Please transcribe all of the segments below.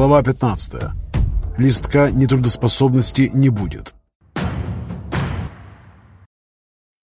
Глава 15. Листка нетрудоспособности не будет.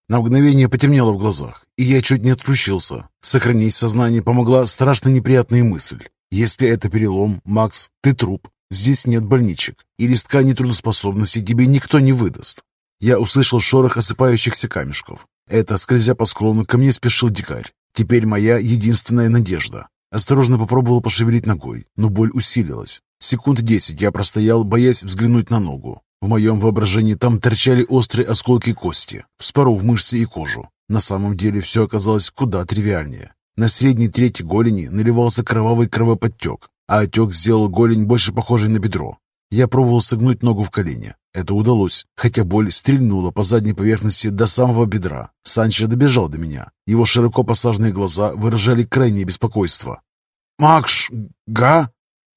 На мгновение потемнело в глазах, и я чуть не отключился. Сохранить сознание помогла страшно неприятная мысль. Если это перелом, Макс, ты труп. Здесь нет больничек, и листка нетрудоспособности тебе никто не выдаст. Я услышал шорох осыпающихся камешков. Это, скользя по склону, ко мне спешил дикарь. Теперь моя единственная надежда. Осторожно попробовал пошевелить ногой, но боль усилилась. Секунд десять я простоял, боясь взглянуть на ногу. В моем воображении там торчали острые осколки кости, вспоров мышцы и кожу. На самом деле все оказалось куда тривиальнее. На средней трети голени наливался кровавый кровоподтек, а отек сделал голень больше похожей на бедро. Я пробовал согнуть ногу в колени. Это удалось, хотя боль стрельнула по задней поверхности до самого бедра. Санчо добежал до меня. Его широко посаженные глаза выражали крайнее беспокойство. «Макш, га?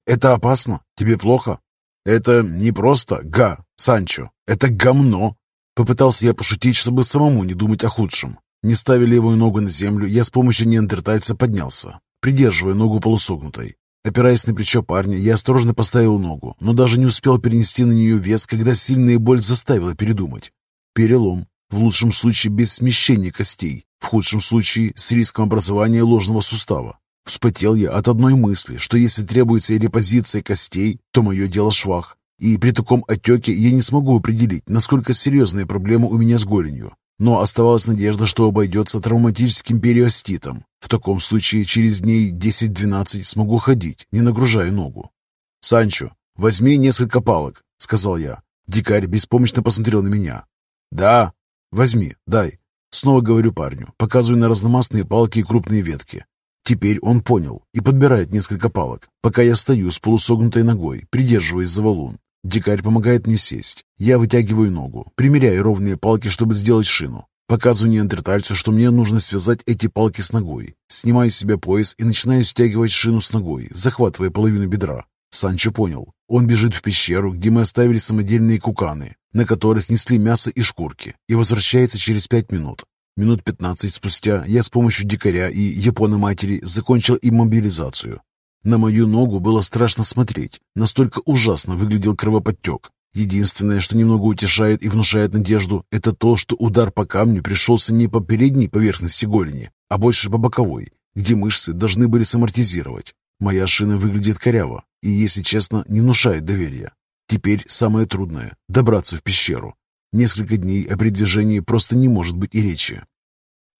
Это опасно? Тебе плохо?» «Это не просто га, Санчо. Это гамно!» Попытался я пошутить, чтобы самому не думать о худшем. Не ставя левую ногу на землю, я с помощью неандертальца поднялся, придерживая ногу полусогнутой. Опираясь на плечо парня, я осторожно поставил ногу, но даже не успел перенести на нее вес, когда сильная боль заставила передумать. Перелом. В лучшем случае без смещения костей, в худшем случае с риском образования ложного сустава. Вспотел я от одной мысли, что если требуется репозиция костей, то мое дело швах. И при таком отеке я не смогу определить, насколько серьезная проблема у меня с голенью. Но оставалась надежда, что обойдется травматическим периоститом. В таком случае через дней 10-12 смогу ходить, не нагружая ногу. «Санчо, возьми несколько палок», — сказал я. Дикарь беспомощно посмотрел на меня. «Да, возьми, дай». Снова говорю парню, показываю на разномастные палки и крупные ветки. Теперь он понял и подбирает несколько палок, пока я стою с полусогнутой ногой, придерживаясь за валун. Дикарь помогает мне сесть. Я вытягиваю ногу, примеряю ровные палки, чтобы сделать шину. Показываю неандертальцу, что мне нужно связать эти палки с ногой. Снимаю с себя пояс и начинаю стягивать шину с ногой, захватывая половину бедра. Санчо понял. Он бежит в пещеру, где мы оставили самодельные куканы, на которых несли мясо и шкурки, и возвращается через пять минут. Минут пятнадцать спустя я с помощью дикаря и япона-матери закончил иммобилизацию. На мою ногу было страшно смотреть, настолько ужасно выглядел кровоподтек. Единственное, что немного утешает и внушает надежду, это то, что удар по камню пришелся не по передней поверхности голени, а больше по боковой, где мышцы должны были самортизировать. Моя шина выглядит коряво и, если честно, не внушает доверия. Теперь самое трудное – добраться в пещеру. Несколько дней о передвижении просто не может быть и речи.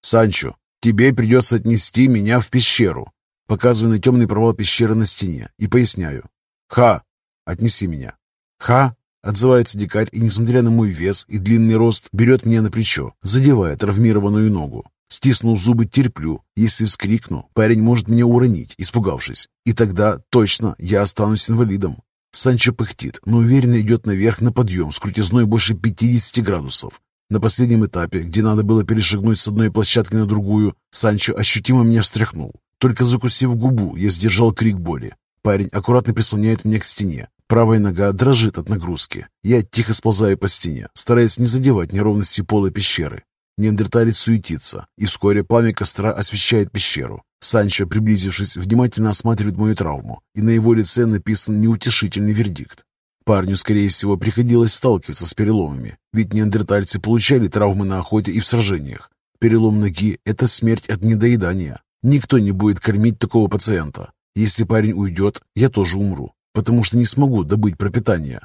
«Санчо, тебе придется отнести меня в пещеру», Показываю на темный провал пещеры на стене и поясняю. «Ха! Отнеси меня!» «Ха!» — отзывается дикарь и, несмотря на мой вес и длинный рост, берет меня на плечо, задевая травмированную ногу. Стиснув зубы, терплю. Если вскрикну, парень может меня уронить, испугавшись. И тогда точно я останусь инвалидом. Санчо пыхтит, но уверенно идет наверх на подъем с крутизной больше 50 градусов. На последнем этапе, где надо было перешагнуть с одной площадки на другую, Санчо ощутимо меня встряхнул. Только закусив губу, я сдержал крик боли. Парень аккуратно прислоняет меня к стене. Правая нога дрожит от нагрузки. Я тихо сползаю по стене, стараясь не задевать неровности пола пещеры. Неандерталец суетится, и вскоре пламя костра освещает пещеру. Санчо, приблизившись, внимательно осматривает мою травму, и на его лице написан неутешительный вердикт. Парню, скорее всего, приходилось сталкиваться с переломами, ведь неандертальцы получали травмы на охоте и в сражениях. Перелом ноги – это смерть от недоедания, Никто не будет кормить такого пациента. Если парень уйдет, я тоже умру, потому что не смогу добыть пропитание.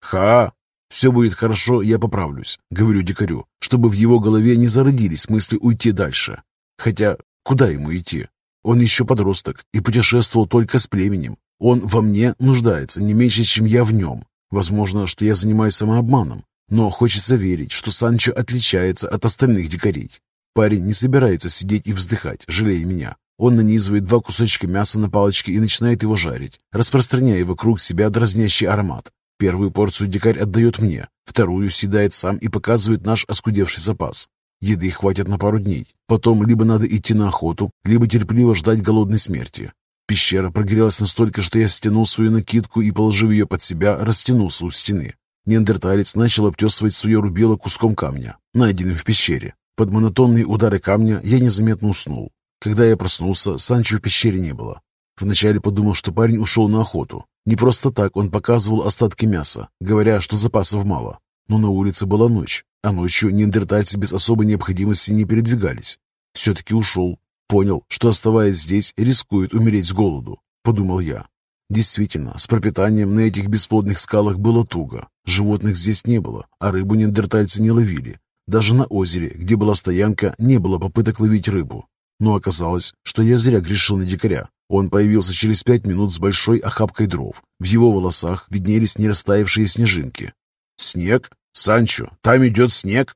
Ха! Все будет хорошо, я поправлюсь, говорю дикарю, чтобы в его голове не зародились мысли уйти дальше. Хотя, куда ему идти? Он еще подросток и путешествовал только с племенем. Он во мне нуждается не меньше, чем я в нем. Возможно, что я занимаюсь самообманом, но хочется верить, что Санчо отличается от остальных дикарей. Парень не собирается сидеть и вздыхать, жалея меня. Он нанизывает два кусочка мяса на палочки и начинает его жарить, распространяя вокруг себя дразнящий аромат. Первую порцию дикарь отдает мне, вторую съедает сам и показывает наш оскудевший запас. Еды хватит на пару дней. Потом либо надо идти на охоту, либо терпеливо ждать голодной смерти. Пещера прогрелась настолько, что я стянул свою накидку и, положив ее под себя, растянулся у стены. Неандерталец начал обтесывать свое рубило куском камня, найденным в пещере. Под монотонные удары камня я незаметно уснул. Когда я проснулся, Санчо в пещере не было. Вначале подумал, что парень ушел на охоту, Не просто так он показывал остатки мяса, говоря, что запасов мало. Но на улице была ночь, а ночью неандертальцы без особой необходимости не передвигались. Все-таки ушел. Понял, что, оставаясь здесь, рискует умереть с голоду, подумал я. Действительно, с пропитанием на этих бесплодных скалах было туго. Животных здесь не было, а рыбу неандертальцы не ловили. Даже на озере, где была стоянка, не было попыток ловить рыбу. Но оказалось, что я зря грешил на дикаря. Он появился через пять минут с большой охапкой дров. В его волосах виднелись нерастаявшие снежинки. «Снег? Санчо, там идет снег!»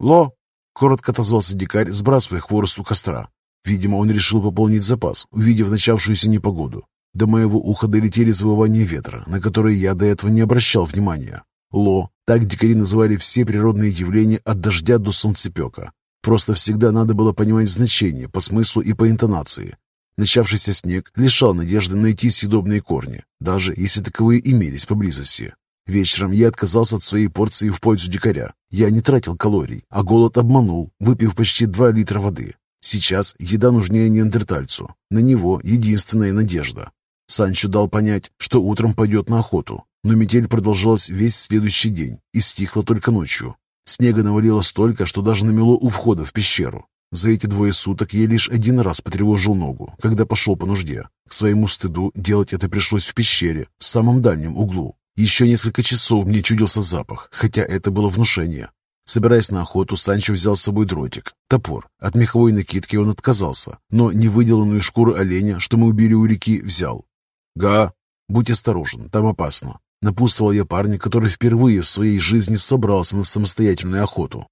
«Ло!» — коротко отозвался дикарь, сбрасывая хворост у костра. Видимо, он решил пополнить запас, увидев начавшуюся непогоду. До моего уха долетели завывания ветра, на которые я до этого не обращал внимания. Ло, так дикари называли все природные явления от дождя до солнцепека. Просто всегда надо было понимать значение по смыслу и по интонации. Начавшийся снег лишал надежды найти съедобные корни, даже если таковые имелись поблизости. Вечером я отказался от своей порции в пользу дикаря. Я не тратил калорий, а голод обманул, выпив почти 2 литра воды. Сейчас еда нужнее неандертальцу. На него единственная надежда. Санчо дал понять, что утром пойдет на охоту, но метель продолжалась весь следующий день и стихла только ночью. Снега навалило столько, что даже намело у входа в пещеру. За эти двое суток я лишь один раз потревожил ногу, когда пошел по нужде. К своему стыду делать это пришлось в пещере, в самом дальнем углу. Еще несколько часов мне чудился запах, хотя это было внушение. Собираясь на охоту, Санчо взял с собой дротик, топор. От меховой накидки он отказался, но невыделанную шкуру оленя, что мы убили у реки, взял. «Га, будь осторожен, там опасно. Напутствовал я парня, который впервые в своей жизни собрался на самостоятельную охоту.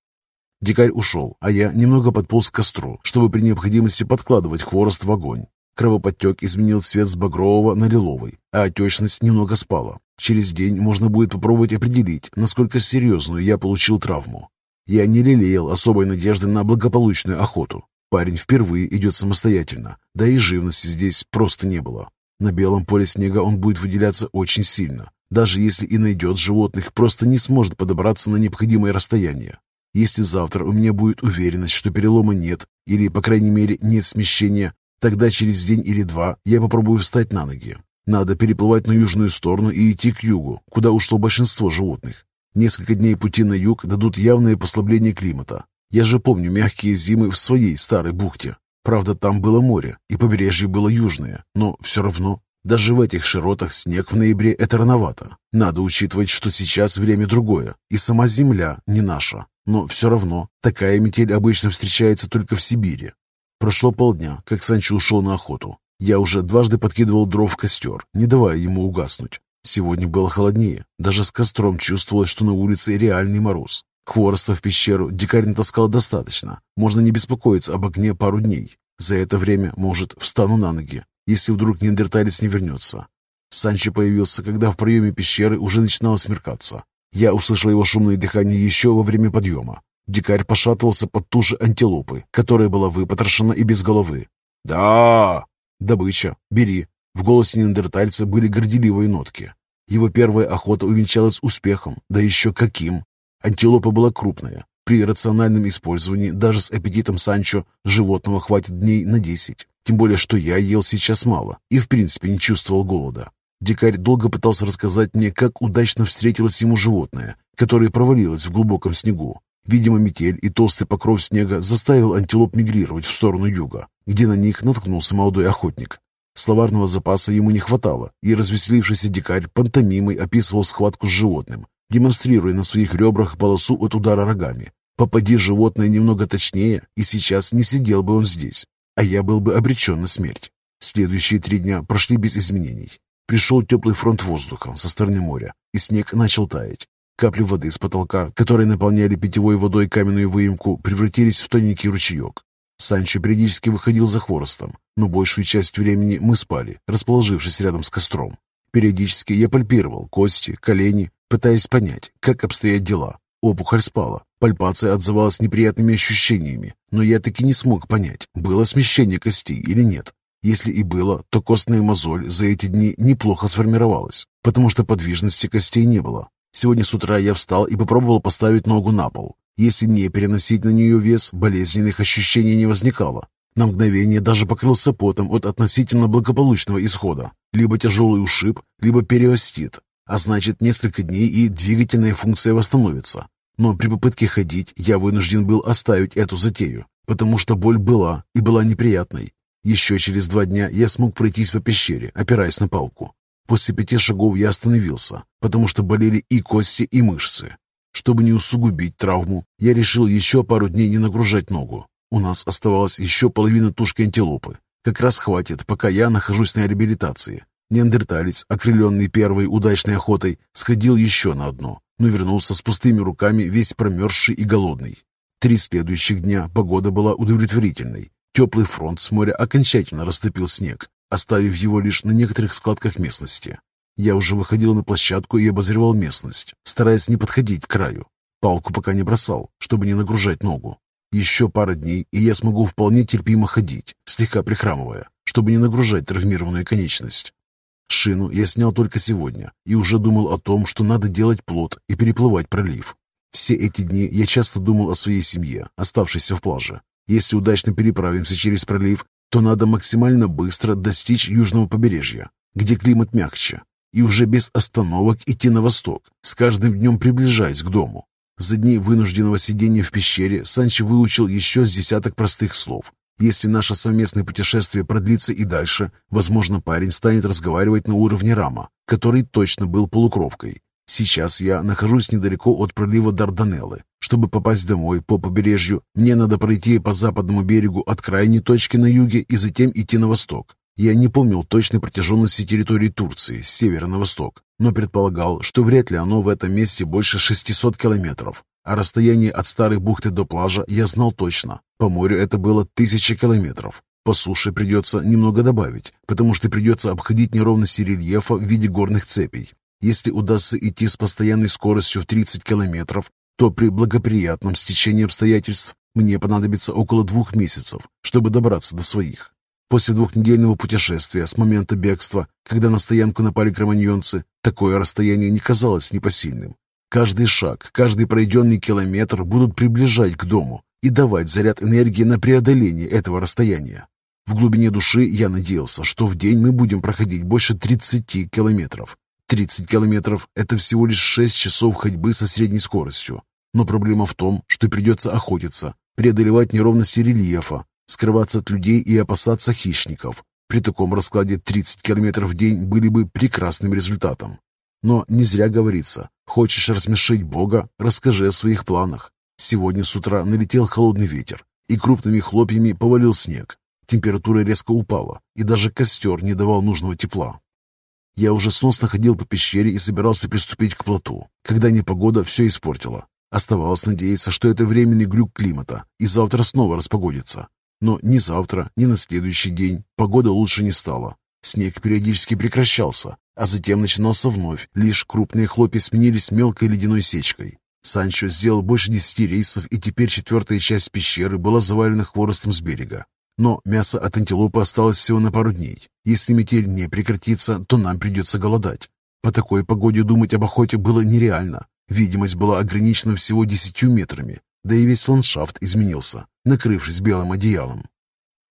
Дикарь ушел, а я немного подполз к костру, чтобы при необходимости подкладывать хворост в огонь. Кровоподтек изменил цвет с багрового на лиловый, а отечность немного спала. Через день можно будет попробовать определить, насколько серьезную я получил травму. Я не лелеял особой надежды на благополучную охоту. Парень впервые идет самостоятельно, да и живности здесь просто не было. На белом поле снега он будет выделяться очень сильно, даже если и найдет животных, просто не сможет подобраться на необходимое расстояние. Если завтра у меня будет уверенность, что перелома нет, или, по крайней мере, нет смещения, тогда через день или два я попробую встать на ноги. Надо переплывать на южную сторону и идти к югу, куда ушло большинство животных. Несколько дней пути на юг дадут явное послабление климата. Я же помню мягкие зимы в своей старой бухте. Правда, там было море, и побережье было южное, но все равно даже в этих широтах снег в ноябре – это рановато. Надо учитывать, что сейчас время другое, и сама земля не наша. Но все равно такая метель обычно встречается только в Сибири. Прошло полдня, как Санчо ушел на охоту. Я уже дважды подкидывал дров в костер, не давая ему угаснуть. Сегодня было холоднее. Даже с костром чувствовалось, что на улице реальный мороз. Хвороста в пещеру дикарь натаскал достаточно. Можно не беспокоиться об огне пару дней. За это время, может, встану на ноги если вдруг неандерталец не вернется. Санчо появился, когда в проеме пещеры уже начинало смеркаться. Я услышал его шумное дыхание еще во время подъема. Дикарь пошатывался под туши антилопы, которая была выпотрошена и без головы. «Да!» «Добыча. Бери». В голосе неандертальца были горделивые нотки. Его первая охота увенчалась успехом, да еще каким. Антилопа была крупная. При рациональном использовании, даже с аппетитом Санчо, животного хватит дней на десять. Тем более, что я ел сейчас мало и в принципе не чувствовал голода. Дикарь долго пытался рассказать мне, как удачно встретилось ему животное, которое провалилось в глубоком снегу. Видимо, метель и толстый покров снега заставил антилоп мигрировать в сторону юга, где на них наткнулся молодой охотник. Словарного запаса ему не хватало, и развеселившийся дикарь пантомимой описывал схватку с животным, демонстрируя на своих ребрах полосу от удара рогами. Попади животное немного точнее, и сейчас не сидел бы он здесь а я был бы обречен на смерть. Следующие три дня прошли без изменений. Пришел теплый фронт воздуха со стороны моря, и снег начал таять. Капли воды с потолка, которые наполняли питьевой водой каменную выемку, превратились в тоненький ручеек. Санчо периодически выходил за хворостом, но большую часть времени мы спали, расположившись рядом с костром. Периодически я пальпировал кости, колени, пытаясь понять, как обстоят дела. Опухоль спала, пальпация отзывалась неприятными ощущениями, но я таки не смог понять, было смещение костей или нет. Если и было, то костная мозоль за эти дни неплохо сформировалась, потому что подвижности костей не было. Сегодня с утра я встал и попробовал поставить ногу на пол. Если не переносить на нее вес, болезненных ощущений не возникало. На мгновение даже покрылся потом от относительно благополучного исхода. Либо тяжелый ушиб, либо периостит, а значит несколько дней и двигательная функция восстановится. Но при попытке ходить я вынужден был оставить эту затею, потому что боль была и была неприятной. Еще через два дня я смог пройтись по пещере, опираясь на палку. После пяти шагов я остановился, потому что болели и кости, и мышцы. Чтобы не усугубить травму, я решил еще пару дней не нагружать ногу. У нас оставалась еще половина тушки антилопы. Как раз хватит, пока я нахожусь на реабилитации. Неандерталец, окрыленный первой удачной охотой, сходил еще на одно, но вернулся с пустыми руками, весь промерзший и голодный. Три следующих дня погода была удовлетворительной. Теплый фронт с моря окончательно растопил снег, оставив его лишь на некоторых складках местности. Я уже выходил на площадку и обозревал местность, стараясь не подходить к краю. Палку пока не бросал, чтобы не нагружать ногу. Еще пара дней, и я смогу вполне терпимо ходить, слегка прихрамывая, чтобы не нагружать травмированную конечность. Шину я снял только сегодня и уже думал о том, что надо делать плот и переплывать пролив. Все эти дни я часто думал о своей семье, оставшейся в плаже. Если удачно переправимся через пролив, то надо максимально быстро достичь южного побережья, где климат мягче, и уже без остановок идти на восток, с каждым днем приближаясь к дому. За дни вынужденного сидения в пещере Санчо выучил еще с десяток простых слов, если наше совместное путешествие продлится и дальше, возможно, парень станет разговаривать на уровне Рама, который точно был полукровкой. Сейчас я нахожусь недалеко от пролива Дарданеллы. Чтобы попасть домой по побережью, мне надо пройти по западному берегу от крайней точки на юге и затем идти на восток. Я не помнил точной протяженности территории Турции с севера на восток, но предполагал, что вряд ли оно в этом месте больше 600 километров. А расстояние от старой бухты до плажа я знал точно. По морю это было тысячи километров. По суше придется немного добавить, потому что придется обходить неровности рельефа в виде горных цепей. Если удастся идти с постоянной скоростью в 30 километров, то при благоприятном стечении обстоятельств мне понадобится около двух месяцев, чтобы добраться до своих. После двухнедельного путешествия с момента бегства, когда на стоянку напали кроманьонцы, такое расстояние не казалось непосильным. Каждый шаг, каждый пройденный километр будут приближать к дому и давать заряд энергии на преодоление этого расстояния. В глубине души я надеялся, что в день мы будем проходить больше 30 километров. 30 километров – это всего лишь 6 часов ходьбы со средней скоростью. Но проблема в том, что придется охотиться, преодолевать неровности рельефа, скрываться от людей и опасаться хищников. При таком раскладе 30 километров в день были бы прекрасным результатом. Но не зря говорится, хочешь рассмешить Бога, расскажи о своих планах. Сегодня с утра налетел холодный ветер, и крупными хлопьями повалил снег. Температура резко упала, и даже костер не давал нужного тепла. Я уже сносно ходил по пещере и собирался приступить к плоту, когда непогода все испортила. Оставалось надеяться, что это временный глюк климата, и завтра снова распогодится. Но ни завтра, ни на следующий день погода лучше не стала. Снег периодически прекращался, а затем начинался вновь, лишь крупные хлопья сменились мелкой ледяной сечкой. Санчо сделал больше десяти рейсов, и теперь четвертая часть пещеры была завалена хворостом с берега. Но мясо от антилопы осталось всего на пару дней. Если метель не прекратится, то нам придется голодать. По такой погоде думать об охоте было нереально. Видимость была ограничена всего десятью метрами, да и весь ландшафт изменился, накрывшись белым одеялом.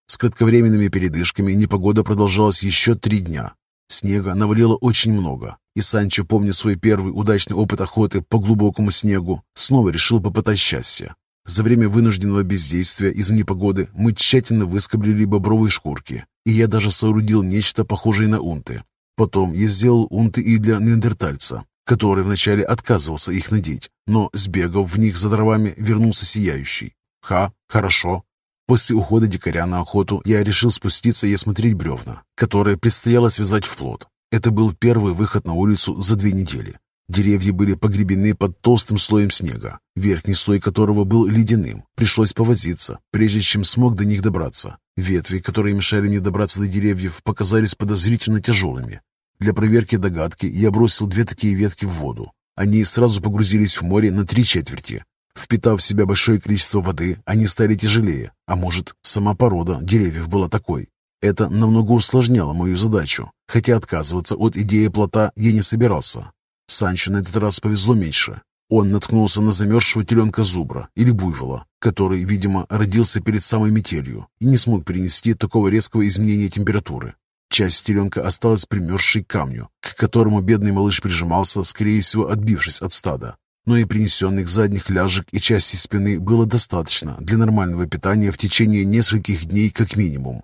С кратковременными передышками непогода продолжалась еще три дня. Снега навалило очень много, и Санчо, помня свой первый удачный опыт охоты по глубокому снегу, снова решил попытать счастье. За время вынужденного бездействия из-за непогоды мы тщательно выскоблили бобровые шкурки, и я даже соорудил нечто похожее на унты. Потом я сделал унты и для неандертальца, который вначале отказывался их надеть, но, сбегав в них за дровами, вернулся сияющий. «Ха, хорошо, После ухода дикаря на охоту я решил спуститься и осмотреть бревна, которые предстояло связать в плод. Это был первый выход на улицу за две недели. Деревья были погребены под толстым слоем снега, верхний слой которого был ледяным. Пришлось повозиться, прежде чем смог до них добраться. Ветви, которые мешали мне добраться до деревьев, показались подозрительно тяжелыми. Для проверки догадки я бросил две такие ветки в воду. Они сразу погрузились в море на три четверти, Впитав в себя большое количество воды, они стали тяжелее, а может, сама порода деревьев была такой. Это намного усложняло мою задачу, хотя отказываться от идеи плота я не собирался. Санчо на этот раз повезло меньше. Он наткнулся на замерзшего теленка зубра или буйвола, который, видимо, родился перед самой метелью и не смог перенести такого резкого изменения температуры. Часть теленка осталась примерзшей к камню, к которому бедный малыш прижимался, скорее всего, отбившись от стада. Но и принесенных задних ляжек и части спины было достаточно для нормального питания в течение нескольких дней как минимум.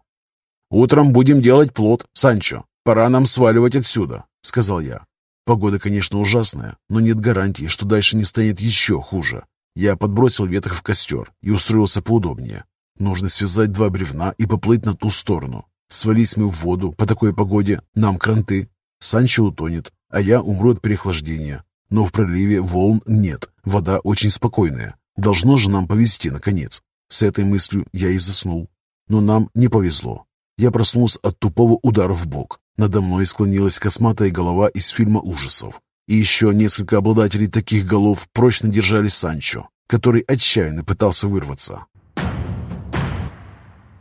«Утром будем делать плод, Санчо. Пора нам сваливать отсюда», — сказал я. Погода, конечно, ужасная, но нет гарантии, что дальше не станет еще хуже. Я подбросил веток в костер и устроился поудобнее. Нужно связать два бревна и поплыть на ту сторону. Свались мы в воду по такой погоде, нам кранты. Санчо утонет, а я умру от переохлаждения. Но в проливе волн нет, вода очень спокойная. Должно же нам повезти, наконец. С этой мыслью я и заснул. Но нам не повезло. Я проснулся от тупого удара в бок. Надо мной склонилась косматая голова из фильма ужасов. И еще несколько обладателей таких голов прочно держали Санчо, который отчаянно пытался вырваться.